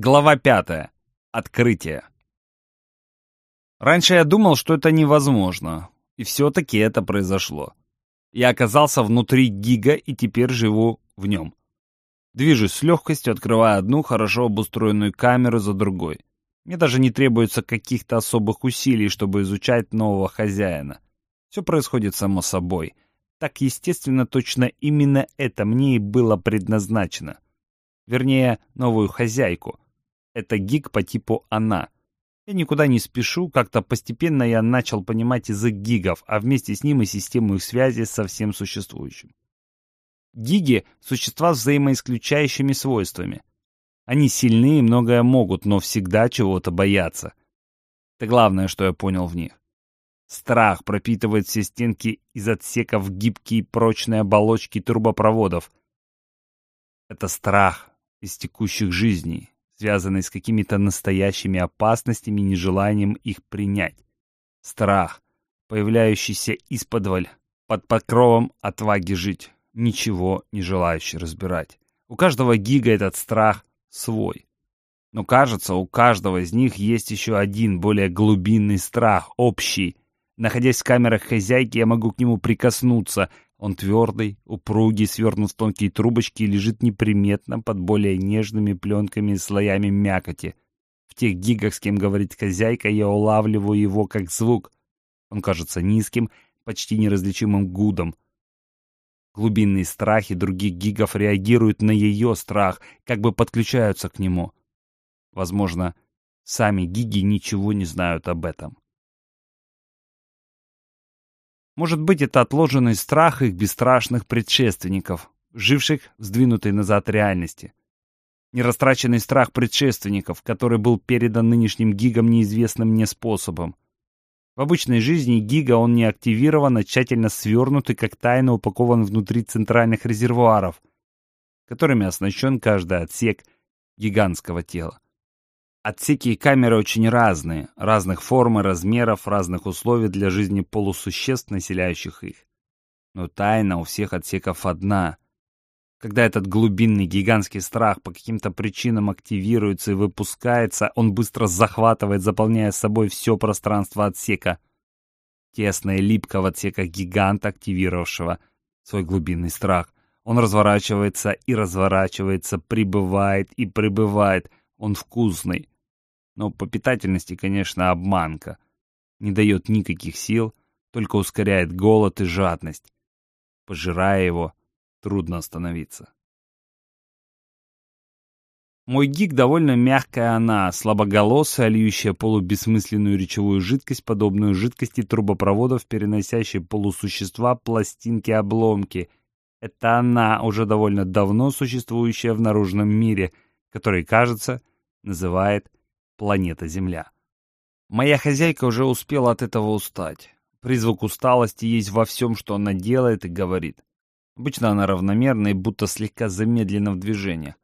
Глава пятая. Открытие. Раньше я думал, что это невозможно, и все-таки это произошло. Я оказался внутри гига и теперь живу в нем. Движусь с легкостью, открывая одну хорошо обустроенную камеру за другой. Мне даже не требуется каких-то особых усилий, чтобы изучать нового хозяина. Все происходит само собой. Так естественно, точно именно это мне и было предназначено. Вернее, новую хозяйку — это гиг по типу «она». Я никуда не спешу, как-то постепенно я начал понимать язык гигов, а вместе с ним и систему их связи со всем существующим. Гиги — существа с взаимоисключающими свойствами. Они сильны и многое могут, но всегда чего-то боятся. Это главное, что я понял в них. Страх пропитывает все стенки из отсеков гибкие прочные оболочки трубопроводов. Это страх из текущих жизней, связанный с какими-то настоящими опасностями и нежеланием их принять. Страх, появляющийся из-под под покровом отваги жить, ничего не желающий разбирать. У каждого гига этот страх свой. Но кажется, у каждого из них есть еще один более глубинный страх, общий. Находясь в камерах хозяйки, я могу к нему прикоснуться, он твердый, упругий, свернут в тонкие трубочки и лежит неприметно под более нежными пленками и слоями мякоти. В тех гигах, с кем говорит хозяйка, я улавливаю его как звук. Он кажется низким, почти неразличимым гудом. Глубинные страхи других гигов реагируют на ее страх, как бы подключаются к нему. Возможно, сами гиги ничего не знают об этом. Может быть, это отложенный страх их бесстрашных предшественников, живших в сдвинутой назад реальности. Нерастраченный страх предшественников, который был передан нынешним гигам неизвестным мне способом. В обычной жизни гига он не активирован, а тщательно свернут и как тайно упакован внутри центральных резервуаров, которыми оснащен каждый отсек гигантского тела. Отсеки и камеры очень разные, разных форм и размеров, разных условий для жизни полусуществ, населяющих их. Но тайна у всех отсеков одна. Когда этот глубинный гигантский страх по каким-то причинам активируется и выпускается, он быстро захватывает, заполняя собой все пространство отсека. Тесно и липко в отсеках гиганта, активировавшего свой глубинный страх. Он разворачивается и разворачивается, прибывает и прибывает. Он вкусный, но по питательности, конечно, обманка. Не дает никаких сил, только ускоряет голод и жадность. Пожирая его, трудно остановиться. Мой гик довольно мягкая она, слабоголосая, льющая полубессмысленную речевую жидкость, подобную жидкости трубопроводов, переносящей полусущества, пластинки-обломки. Это она, уже довольно давно существующая в наружном мире, который, кажется, называет планета Земля. Моя хозяйка уже успела от этого устать. Призвук усталости есть во всем, что она делает и говорит. Обычно она равномерна и будто слегка замедлена в движениях.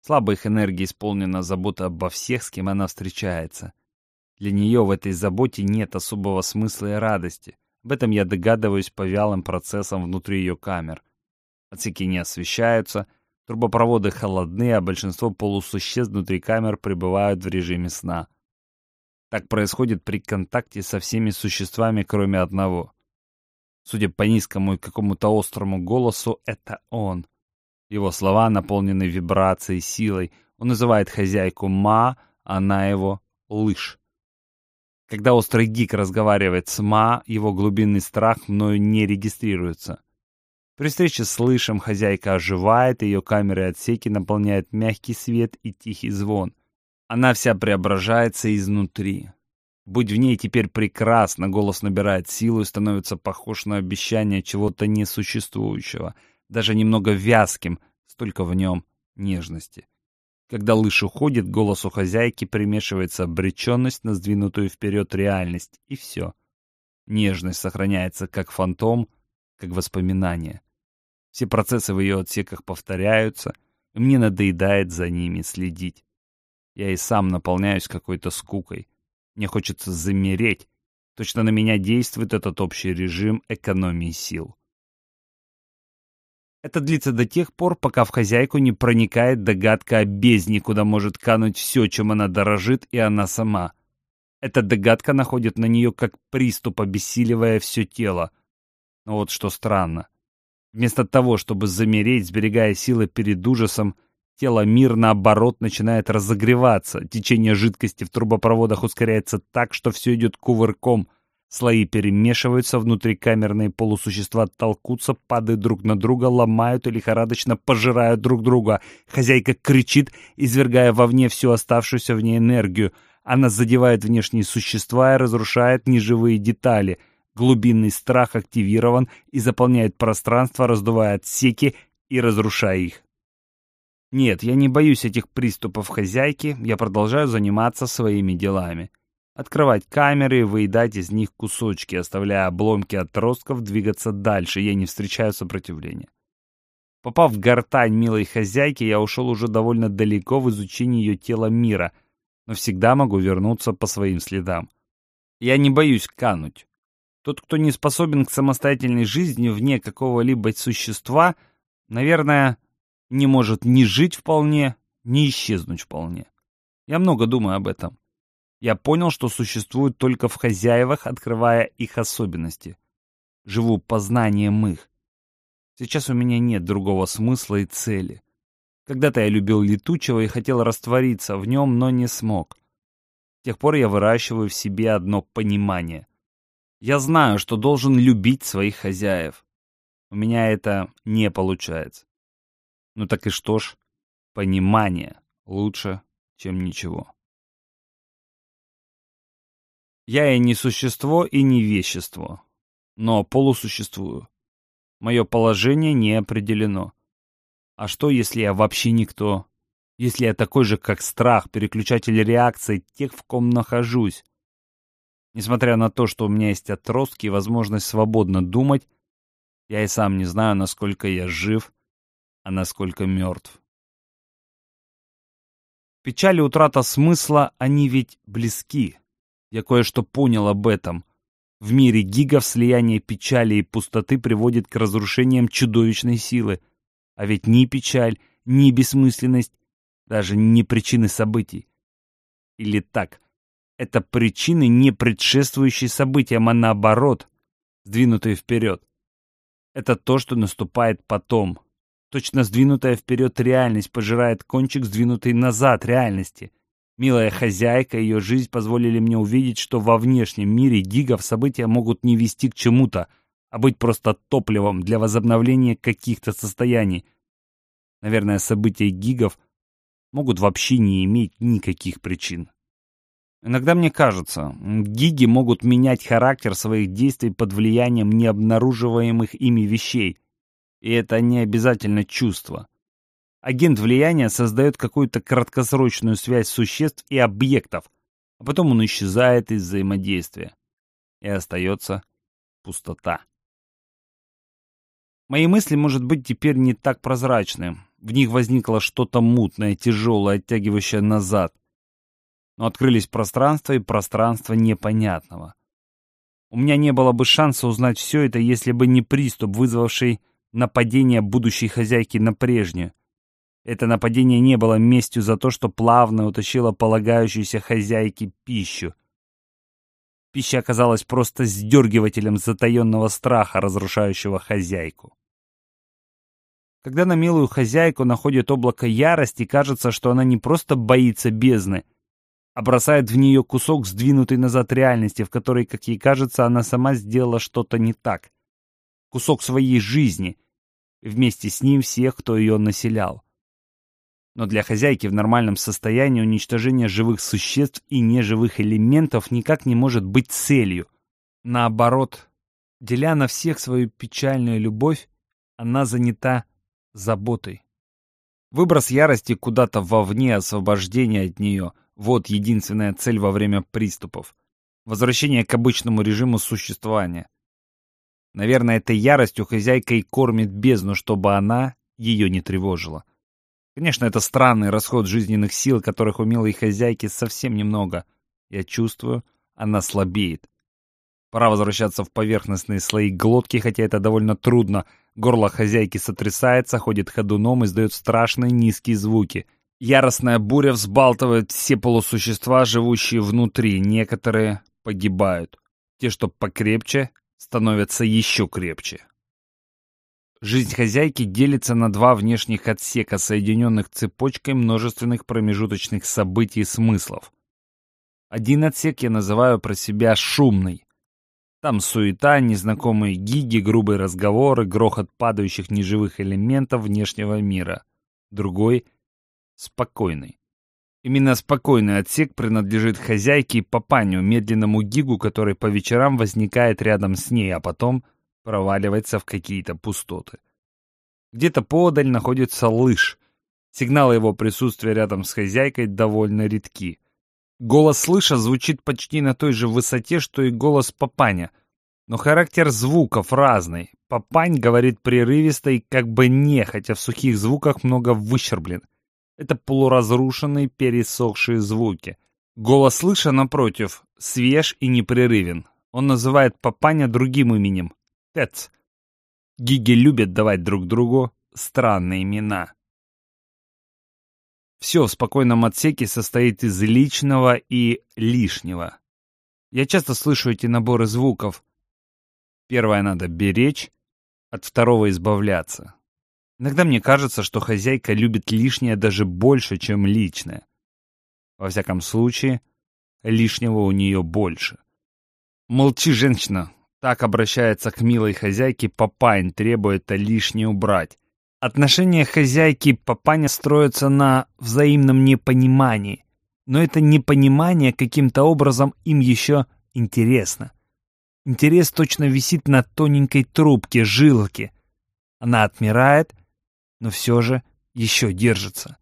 Слабая их энергия исполнена забота обо всех, с кем она встречается. Для нее в этой заботе нет особого смысла и радости. Об этом я догадываюсь по вялым процессам внутри ее камер. Отсеки не освещаются — Трубопроводы холодны, а большинство полусуществ внутри камер пребывают в режиме сна. Так происходит при контакте со всеми существами, кроме одного. Судя по низкому и какому-то острому голосу, это он. Его слова наполнены вибрацией, силой. Он называет хозяйку Ма, она его Лыж. Когда острый гик разговаривает с Ма, его глубинный страх мною не регистрируется. При встрече с Лышем хозяйка оживает, ее камеры и отсеки наполняют мягкий свет и тихий звон. Она вся преображается изнутри. Будь в ней теперь прекрасно, голос набирает силу и становится похож на обещание чего-то несуществующего, даже немного вязким, столько в нем нежности. Когда лыж уходит, голос у хозяйки примешивается обреченность на сдвинутую вперед реальность, и все. Нежность сохраняется как фантом, как воспоминание. Все процессы в ее отсеках повторяются, и мне надоедает за ними следить. Я и сам наполняюсь какой-то скукой. Мне хочется замереть. Точно на меня действует этот общий режим экономии сил. Это длится до тех пор, пока в хозяйку не проникает догадка о бездне, куда может кануть все, чем она дорожит, и она сама. Эта догадка находит на нее как приступ, обессиливая все тело. Но вот что странно. Вместо того, чтобы замереть, сберегая силы перед ужасом, тело мир, наоборот, начинает разогреваться. Течение жидкости в трубопроводах ускоряется так, что все идет кувырком. Слои перемешиваются, внутрикамерные полусущества толкутся, падают друг на друга, ломают и лихорадочно пожирают друг друга. Хозяйка кричит, извергая вовне всю оставшуюся в ней энергию. Она задевает внешние существа и разрушает неживые детали — Глубинный страх активирован и заполняет пространство, раздувая отсеки и разрушая их. Нет, я не боюсь этих приступов хозяйки, я продолжаю заниматься своими делами. Открывать камеры и выедать из них кусочки, оставляя обломки отростков двигаться дальше, я не встречаю сопротивления. Попав в гортань милой хозяйки, я ушел уже довольно далеко в изучении ее тела мира, но всегда могу вернуться по своим следам. Я не боюсь кануть. Тот, кто не способен к самостоятельной жизни вне какого-либо существа, наверное, не может ни жить вполне, ни исчезнуть вполне. Я много думаю об этом. Я понял, что существует только в хозяевах, открывая их особенности. Живу познанием их. Сейчас у меня нет другого смысла и цели. Когда-то я любил летучего и хотел раствориться в нем, но не смог. С тех пор я выращиваю в себе одно понимание. Я знаю, что должен любить своих хозяев. У меня это не получается. Ну так и что ж, понимание лучше, чем ничего. Я и не существо, и не вещество, но полусуществую. Мое положение не определено. А что, если я вообще никто? Если я такой же, как страх, переключатель реакций тех, в ком нахожусь? Несмотря на то, что у меня есть отростки и возможность свободно думать, я и сам не знаю, насколько я жив, а насколько мертв. Печаль и утрата смысла, они ведь близки. Я кое-что понял об этом. В мире гигов слияние печали и пустоты приводит к разрушениям чудовищной силы. А ведь ни печаль, ни бессмысленность, даже не причины событий. Или так, это причины, не предшествующие событиям, а наоборот, сдвинутые вперед. Это то, что наступает потом. Точно сдвинутая вперед реальность пожирает кончик, сдвинутый назад реальности. Милая хозяйка и ее жизнь позволили мне увидеть, что во внешнем мире гигов события могут не вести к чему-то, а быть просто топливом для возобновления каких-то состояний. Наверное, события гигов могут вообще не иметь никаких причин. Иногда мне кажется, гиги могут менять характер своих действий под влиянием необнаруживаемых ими вещей. И это не обязательно чувство. Агент влияния создает какую-то краткосрочную связь существ и объектов, а потом он исчезает из взаимодействия. И остается пустота. Мои мысли, может быть, теперь не так прозрачны. В них возникло что-то мутное, тяжелое, оттягивающее назад но открылись пространства и пространство непонятного. У меня не было бы шанса узнать все это, если бы не приступ, вызвавший нападение будущей хозяйки на прежнюю. Это нападение не было местью за то, что плавно утащило полагающейся хозяйке пищу. Пища оказалась просто сдергивателем затаенного страха, разрушающего хозяйку. Когда на милую хозяйку находит облако ярости, кажется, что она не просто боится бездны, а бросает в нее кусок сдвинутой назад реальности, в которой, как ей кажется, она сама сделала что-то не так. Кусок своей жизни, вместе с ним всех, кто ее населял. Но для хозяйки в нормальном состоянии уничтожение живых существ и неживых элементов никак не может быть целью. Наоборот, деля на всех свою печальную любовь, она занята заботой. Выброс ярости куда-то вовне, освобождение от нее — вот единственная цель во время приступов. Возвращение к обычному режиму существования. Наверное, этой яростью хозяйка и кормит бездну, чтобы она ее не тревожила. Конечно, это странный расход жизненных сил, которых у милой хозяйки совсем немного. Я чувствую, она слабеет. Пора возвращаться в поверхностные слои глотки, хотя это довольно трудно. Горло хозяйки сотрясается, ходит ходуном, издает страшные низкие звуки. Яростная буря взбалтывает все полусущества, живущие внутри. Некоторые погибают. Те, что покрепче, становятся еще крепче. Жизнь хозяйки делится на два внешних отсека, соединенных цепочкой множественных промежуточных событий и смыслов. Один отсек я называю про себя шумный. Там суета, незнакомые гиги, грубые разговоры, грохот падающих неживых элементов внешнего мира. Другой — спокойный. Именно спокойный отсек принадлежит хозяйке и папаню, медленному гигу, который по вечерам возникает рядом с ней, а потом проваливается в какие-то пустоты. Где-то подаль находится лыж. Сигналы его присутствия рядом с хозяйкой довольно редки. Голос слыша звучит почти на той же высоте, что и голос папаня. Но характер звуков разный. Папань говорит прерывисто и как бы не, хотя в сухих звуках много выщерблен. Это полуразрушенные пересохшие звуки. Голос слыша, напротив, свеж и непрерывен. Он называет папаня другим именем — Тец. Гиги любят давать друг другу странные имена. Все в спокойном отсеке состоит из личного и лишнего. Я часто слышу эти наборы звуков. Первое надо беречь, от второго избавляться. Иногда мне кажется, что хозяйка любит лишнее даже больше, чем личное. Во всяком случае, лишнего у нее больше. Молчи, женщина. Так обращается к милой хозяйке папаня, требуя это лишнее убрать. Отношения хозяйки и папаня строятся на взаимном непонимании. Но это непонимание каким-то образом им еще интересно. Интерес точно висит на тоненькой трубке, жилке. Она отмирает, но все же еще держится.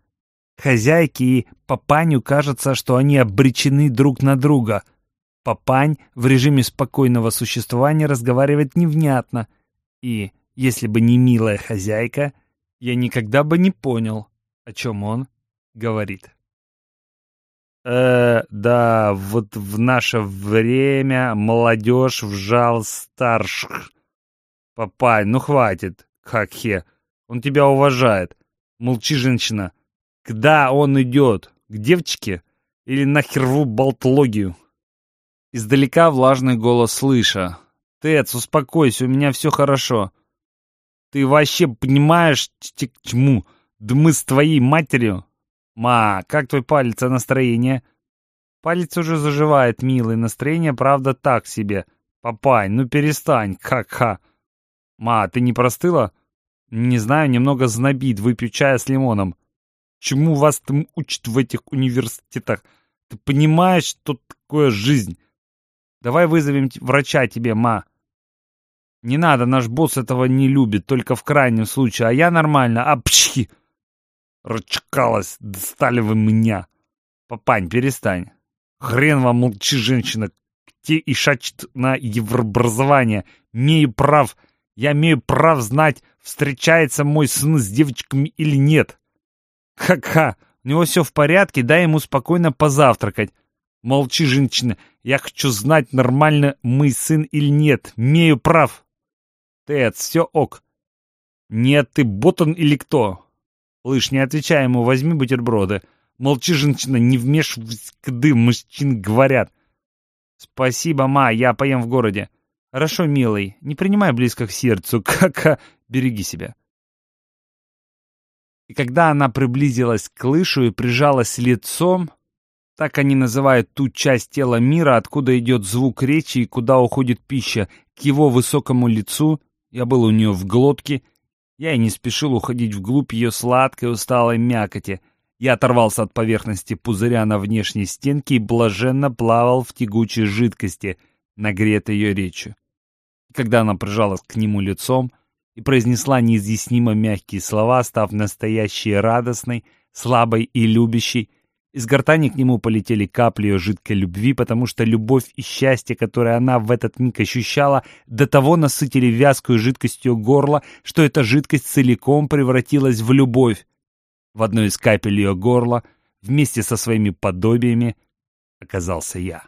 Хозяйке и папаню кажется, что они обречены друг на друга. Папань в режиме спокойного существования разговаривает невнятно. И, если бы не милая хозяйка, я никогда бы не понял, о чем он говорит. Э, да, вот в наше время молодежь вжал старших. Папай, ну хватит, как хе. Он тебя уважает. Молчи, женщина. Куда он идет? К девочке? Или нахер в болтологию? Издалека влажный голос слыша. Тец, успокойся, у меня все хорошо. Ты вообще понимаешь, к чему? Да мы с твоей матерью. Ма, как твой палец, а настроение? Палец уже заживает, милый. Настроение, правда, так себе. Папай, ну перестань, ха-ха. Ма, ты не простыла? Не знаю, немного знобит, выпью чая с лимоном. Чему вас там учат в этих университетах? Ты понимаешь, что такое жизнь? Давай вызовем врача тебе, ма. Не надо, наш босс этого не любит, только в крайнем случае, а я нормально, а пчхи! Рачкалась, достали вы меня. Папань, перестань. Хрен вам молчи, женщина. Те и шачет на еврообразование. Имею прав, я имею прав знать, встречается мой сын с девочками или нет. Ха-ха, у него все в порядке, дай ему спокойно позавтракать. Молчи, женщина, я хочу знать, нормально мой сын или нет. Имею прав. Тед, все ок. Нет, ты ботан или кто? Лыж, не отвечай ему, возьми бутерброды. Молчи, женщина, не вмешивайся, кды мужчин говорят. Спасибо, ма, я поем в городе. Хорошо, милый, не принимай близко к сердцу, кака, береги себя. И когда она приблизилась к лышу и прижалась лицом, так они называют ту часть тела мира, откуда идет звук речи и куда уходит пища, к его высокому лицу, я был у нее в глотке. Я и не спешил уходить вглубь ее сладкой усталой мякоти. Я оторвался от поверхности пузыря на внешней стенке и блаженно плавал в тягучей жидкости, нагретой ее речью. И когда она прижалась к нему лицом и произнесла неизъяснимо мягкие слова, став настоящей радостной, слабой и любящей, из гортани к нему полетели капли ее жидкой любви, потому что любовь и счастье, которое она в этот миг ощущала, до того насытили вязкую жидкостью горло, что эта жидкость целиком превратилась в любовь. В одной из капель ее горла, вместе со своими подобиями, оказался я.